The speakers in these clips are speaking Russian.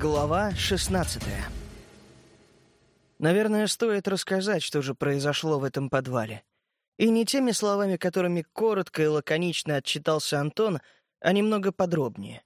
Глава 16 Наверное, стоит рассказать, что же произошло в этом подвале. И не теми словами, которыми коротко и лаконично отчитался Антон, а немного подробнее.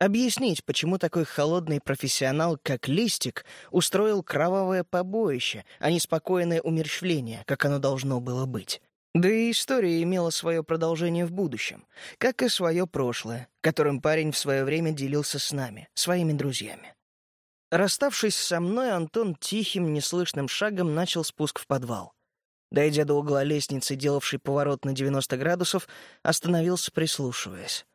Объяснить, почему такой холодный профессионал, как Листик, устроил кровавое побоище, а не спокойное умерщвление, как оно должно было быть. Да и история имела свое продолжение в будущем, как и свое прошлое, которым парень в свое время делился с нами, своими друзьями. Расставшись со мной, Антон тихим, неслышным шагом начал спуск в подвал. Дойдя до угла лестницы, делавшей поворот на 90 градусов, остановился, прислушиваясь.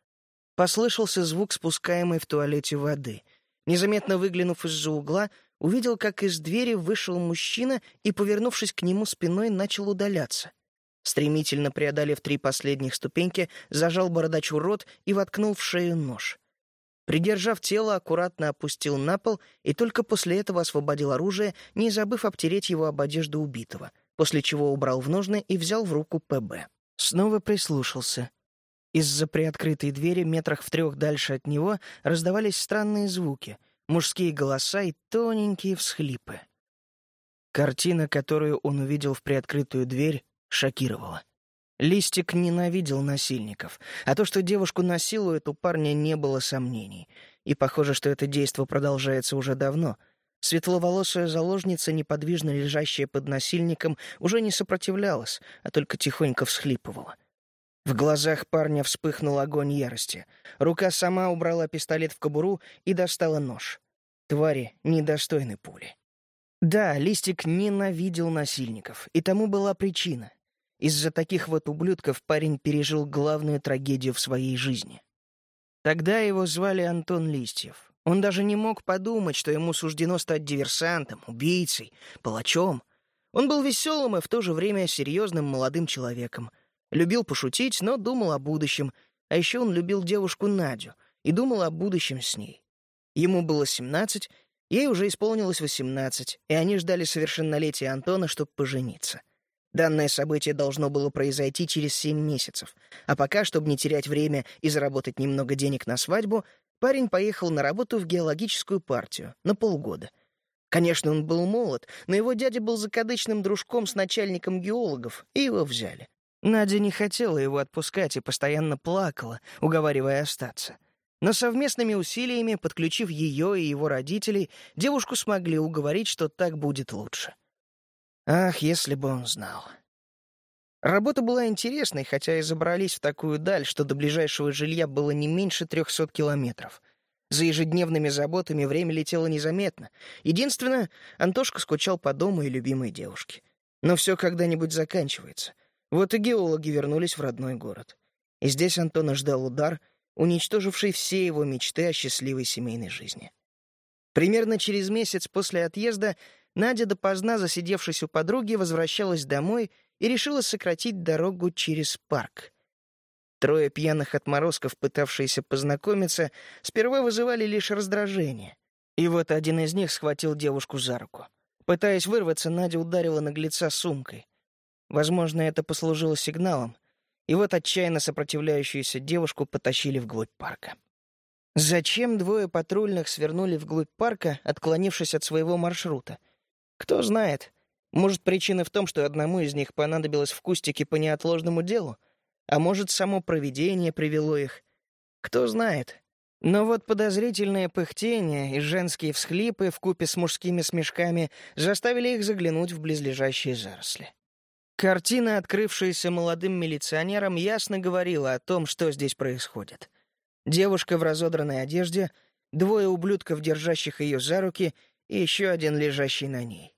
Послышался звук спускаемой в туалете воды. Незаметно выглянув из-за угла, увидел, как из двери вышел мужчина и, повернувшись к нему спиной, начал удаляться — Стремительно преодолев три последних ступеньки, зажал бородачу рот и воткнул в шею нож. Придержав тело, аккуратно опустил на пол и только после этого освободил оружие, не забыв обтереть его об одежду убитого, после чего убрал в ножны и взял в руку ПБ. Снова прислушался. Из-за приоткрытой двери метрах в трех дальше от него раздавались странные звуки, мужские голоса и тоненькие всхлипы. Картина, которую он увидел в приоткрытую дверь, шокировало. Листик ненавидел насильников, а то, что девушку насилуют, у парня не было сомнений. И похоже, что это действо продолжается уже давно. Светловолосая заложница, неподвижно лежащая под насильником, уже не сопротивлялась, а только тихонько всхлипывала. В глазах парня вспыхнул огонь ярости. Рука сама убрала пистолет в кобуру и достала нож. Твари недостойны пули. Да, Листик ненавидел насильников, и тому была причина. Из-за таких вот ублюдков парень пережил главную трагедию в своей жизни. Тогда его звали Антон Листьев. Он даже не мог подумать, что ему суждено стать диверсантом, убийцей, палачом. Он был веселым и в то же время серьезным молодым человеком. Любил пошутить, но думал о будущем. А еще он любил девушку Надю и думал о будущем с ней. Ему было 17, ей уже исполнилось 18, и они ждали совершеннолетия Антона, чтобы пожениться — Данное событие должно было произойти через семь месяцев. А пока, чтобы не терять время и заработать немного денег на свадьбу, парень поехал на работу в геологическую партию на полгода. Конечно, он был молод, но его дядя был закадычным дружком с начальником геологов, и его взяли. Надя не хотела его отпускать и постоянно плакала, уговаривая остаться. Но совместными усилиями, подключив ее и его родителей, девушку смогли уговорить, что так будет лучше. Ах, если бы он знал. Работа была интересной, хотя и забрались в такую даль, что до ближайшего жилья было не меньше трехсот километров. За ежедневными заботами время летело незаметно. Единственное, Антошка скучал по дому и любимой девушке. Но все когда-нибудь заканчивается. Вот и геологи вернулись в родной город. И здесь Антона ждал удар, уничтоживший все его мечты о счастливой семейной жизни. Примерно через месяц после отъезда Надя допоздна, засидевшись у подруги, возвращалась домой и решила сократить дорогу через парк. Трое пьяных отморозков, пытавшиеся познакомиться, сперва вызывали лишь раздражение. И вот один из них схватил девушку за руку. Пытаясь вырваться, Надя ударила наглеца сумкой. Возможно, это послужило сигналом. И вот отчаянно сопротивляющуюся девушку потащили вглубь парка. Зачем двое патрульных свернули вглубь парка, отклонившись от своего маршрута? Кто знает. Может, причина в том, что одному из них понадобилось в кустике по неотложному делу, а может, само провидение привело их. Кто знает. Но вот подозрительное пыхтение и женские всхлипы вкупе с мужскими смешками заставили их заглянуть в близлежащие заросли. Картина, открывшаяся молодым милиционером, ясно говорила о том, что здесь происходит. Девушка в разодранной одежде, двое ублюдков, держащих ее за руки, и еще один лежащий на ней.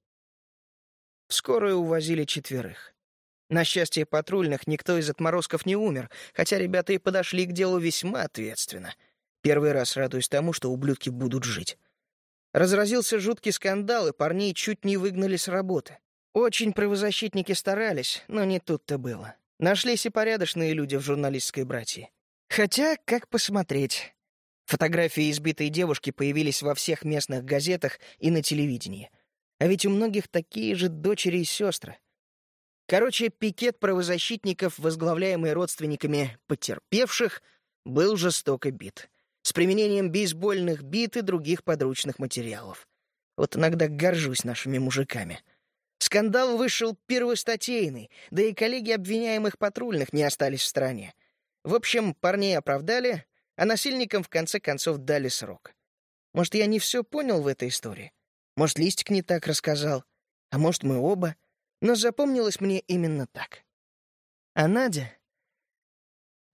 Скорую увозили четверых. На счастье патрульных никто из отморозков не умер, хотя ребята и подошли к делу весьма ответственно. Первый раз радуюсь тому, что ублюдки будут жить. Разразился жуткий скандал, и парней чуть не выгнали с работы. Очень правозащитники старались, но не тут-то было. Нашлись и порядочные люди в журналистской братье. Хотя, как посмотреть. Фотографии избитой девушки появились во всех местных газетах и на телевидении. А ведь у многих такие же дочери и сестры. Короче, пикет правозащитников, возглавляемый родственниками потерпевших, был жестоко бит. с применением бейсбольных бит и других подручных материалов. Вот иногда горжусь нашими мужиками. Скандал вышел первостатейный, да и коллеги обвиняемых патрульных не остались в стороне. В общем, парней оправдали, а насильникам в конце концов дали срок. Может, я не все понял в этой истории? Может, Листик не так рассказал? А может, мы оба? Но запомнилось мне именно так. А Надя...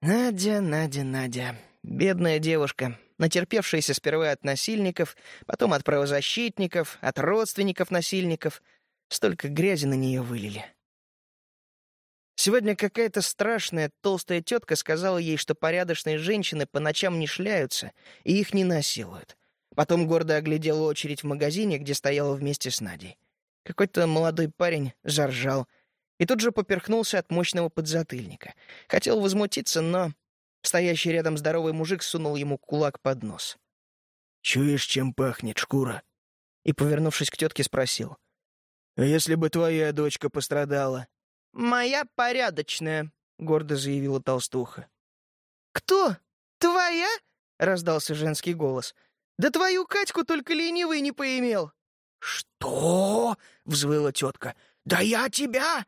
Надя, Надя, Надя... Бедная девушка, натерпевшаяся сперва от насильников, потом от правозащитников, от родственников насильников. Столько грязи на нее вылили. Сегодня какая-то страшная толстая тетка сказала ей, что порядочные женщины по ночам не шляются и их не насилуют. Потом гордо оглядела очередь в магазине, где стояла вместе с Надей. Какой-то молодой парень заржал и тут же поперхнулся от мощного подзатыльника. Хотел возмутиться, но Стоящий рядом здоровый мужик сунул ему кулак под нос. «Чуешь, чем пахнет шкура?» И, повернувшись к тетке, спросил. «А если бы твоя дочка пострадала?» «Моя порядочная», — гордо заявила толстуха. «Кто? Твоя?» — раздался женский голос. «Да твою Катьку только ленивый не поимел». «Что?» — взвыла тетка. «Да я тебя!»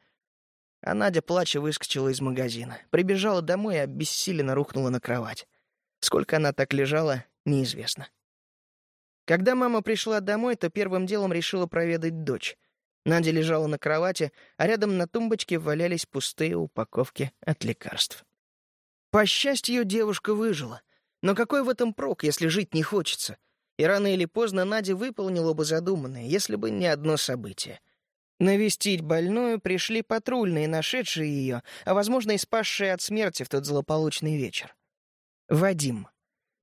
А Надя, плача, выскочила из магазина. Прибежала домой и обессиленно рухнула на кровать. Сколько она так лежала, неизвестно. Когда мама пришла домой, то первым делом решила проведать дочь. Надя лежала на кровати, а рядом на тумбочке валялись пустые упаковки от лекарств. По счастью, девушка выжила. Но какой в этом прок, если жить не хочется? И рано или поздно Надя выполнила бы задуманное, если бы не одно событие — Навестить больную пришли патрульные, нашедшие ее, а, возможно, и спасшие от смерти в тот злополучный вечер. Вадим.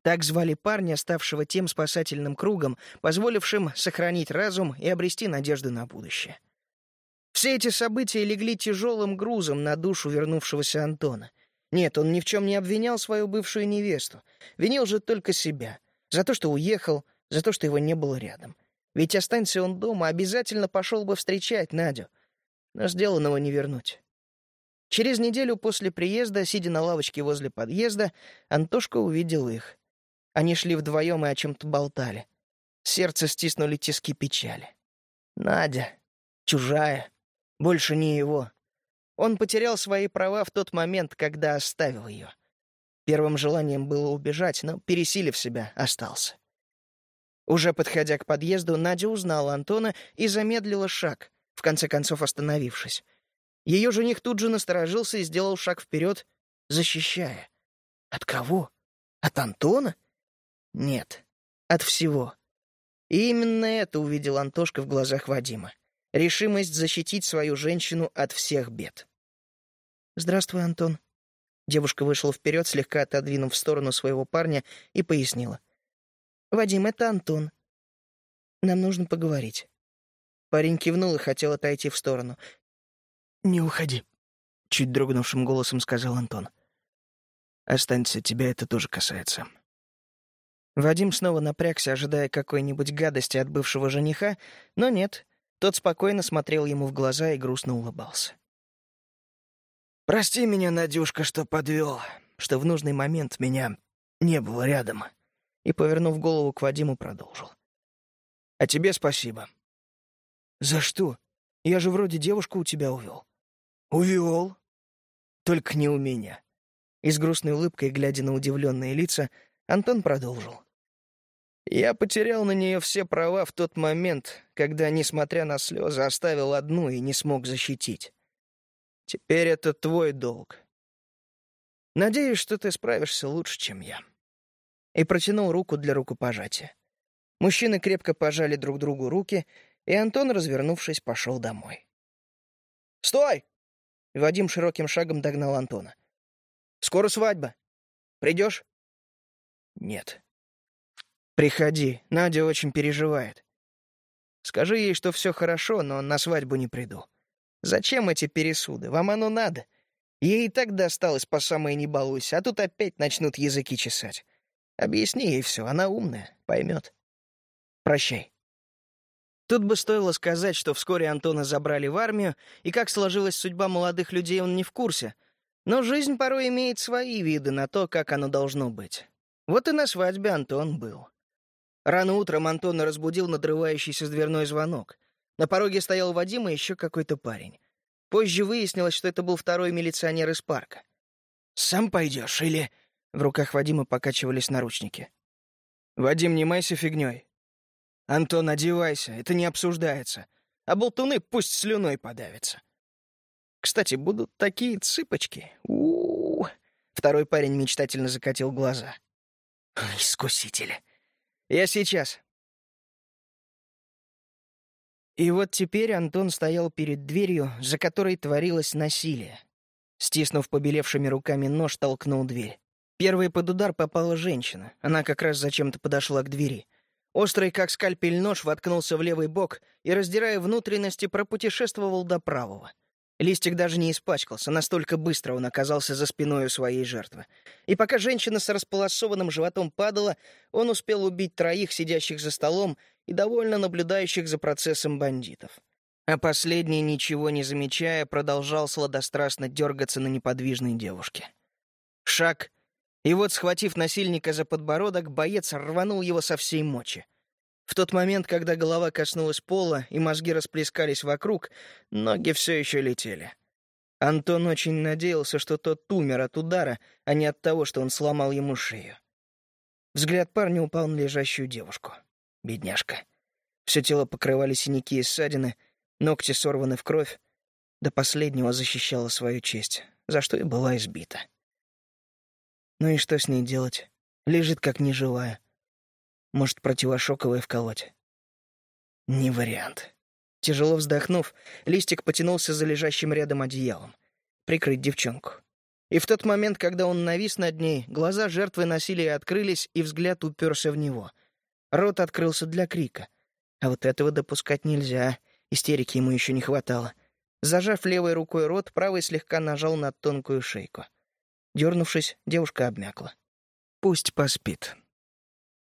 Так звали парня, ставшего тем спасательным кругом, позволившим сохранить разум и обрести надежду на будущее. Все эти события легли тяжелым грузом на душу вернувшегося Антона. Нет, он ни в чем не обвинял свою бывшую невесту. Винил же только себя. За то, что уехал, за то, что его не было рядом. Ведь останься он дома, обязательно пошел бы встречать Надю. Но сделанного не вернуть. Через неделю после приезда, сидя на лавочке возле подъезда, Антошка увидел их. Они шли вдвоем и о чем-то болтали. Сердце стиснули тиски печали. Надя. Чужая. Больше не его. Он потерял свои права в тот момент, когда оставил ее. Первым желанием было убежать, но, пересилив себя, остался. Уже подходя к подъезду, Надя узнала Антона и замедлила шаг, в конце концов остановившись. Ее жених тут же насторожился и сделал шаг вперед, защищая. От кого? От Антона? Нет, от всего. И именно это увидел Антошка в глазах Вадима. Решимость защитить свою женщину от всех бед. «Здравствуй, Антон». Девушка вышла вперед, слегка отодвинув в сторону своего парня, и пояснила. «Вадим, это Антон. Нам нужно поговорить». Парень кивнул и хотел отойти в сторону. «Не уходи», — чуть дрогнувшим голосом сказал Антон. «Останься, тебя это тоже касается». Вадим снова напрягся, ожидая какой-нибудь гадости от бывшего жениха, но нет. Тот спокойно смотрел ему в глаза и грустно улыбался. «Прости меня, Надюшка, что подвел, что в нужный момент меня не было рядом», и, повернув голову к Вадиму, продолжил. «А тебе спасибо». «За что? Я же вроде девушку у тебя увел». «Увел? Только не у меня». И с грустной улыбкой, глядя на удивленные лица, Антон продолжил. «Я потерял на нее все права в тот момент, когда, несмотря на слезы, оставил одну и не смог защитить. Теперь это твой долг. Надеюсь, что ты справишься лучше, чем я» и протянул руку для рукопожатия. Мужчины крепко пожали друг другу руки, и Антон, развернувшись, пошел домой. «Стой!» — Вадим широким шагом догнал Антона. «Скоро свадьба. Придешь?» «Нет». «Приходи, Надя очень переживает. Скажи ей, что все хорошо, но на свадьбу не приду. Зачем эти пересуды? Вам оно надо? Ей и так досталось по самой не балуйся, а тут опять начнут языки чесать. Объясни ей все, она умная, поймет. Прощай. Тут бы стоило сказать, что вскоре Антона забрали в армию, и как сложилась судьба молодых людей, он не в курсе. Но жизнь порой имеет свои виды на то, как оно должно быть. Вот и на свадьбе Антон был. Рано утром Антона разбудил надрывающийся дверной звонок. На пороге стоял Вадим и еще какой-то парень. Позже выяснилось, что это был второй милиционер из парка. «Сам пойдешь или...» В руках Вадима покачивались наручники. «Вадим, не майся фигней. Антон, одевайся, это не обсуждается. А болтуны пусть слюной подавятся. Кстати, будут такие цыпочки. У, -у, -у. Второй парень мечтательно закатил глаза. Искусители. Я сейчас. И вот теперь Антон стоял перед дверью, за которой творилось насилие. Стиснув побелевшими руками нож, толкнул дверь. Первой под удар попала женщина. Она как раз зачем-то подошла к двери. Острый, как скальпель, нож воткнулся в левый бок и, раздирая внутренности, пропутешествовал до правого. Листик даже не испачкался, настолько быстро он оказался за спиной у своей жертвы. И пока женщина с располосованным животом падала, он успел убить троих, сидящих за столом и довольно наблюдающих за процессом бандитов. А последний, ничего не замечая, продолжал сладострастно дергаться на неподвижной девушке. Шаг, и вот, схватив насильника за подбородок, боец рванул его со всей мочи. В тот момент, когда голова коснулась пола и мозги расплескались вокруг, ноги все еще летели. Антон очень надеялся, что тот умер от удара, а не от того, что он сломал ему шею. Взгляд парня упал на лежащую девушку. Бедняжка. Все тело покрывали синяки и ссадины, ногти сорваны в кровь. До последнего защищала свою честь, за что и была избита. Ну и что с ней делать? Лежит как неживая. Может, противошоковое вколоть? Не вариант. Тяжело вздохнув, Листик потянулся за лежащим рядом одеялом. Прикрыть девчонку. И в тот момент, когда он навис над ней, глаза жертвы насилия открылись, и взгляд уперся в него. Рот открылся для крика. А вот этого допускать нельзя. Истерики ему еще не хватало. Зажав левой рукой рот, правой слегка нажал на тонкую шейку. Дернувшись, девушка обмякла. Пусть поспит.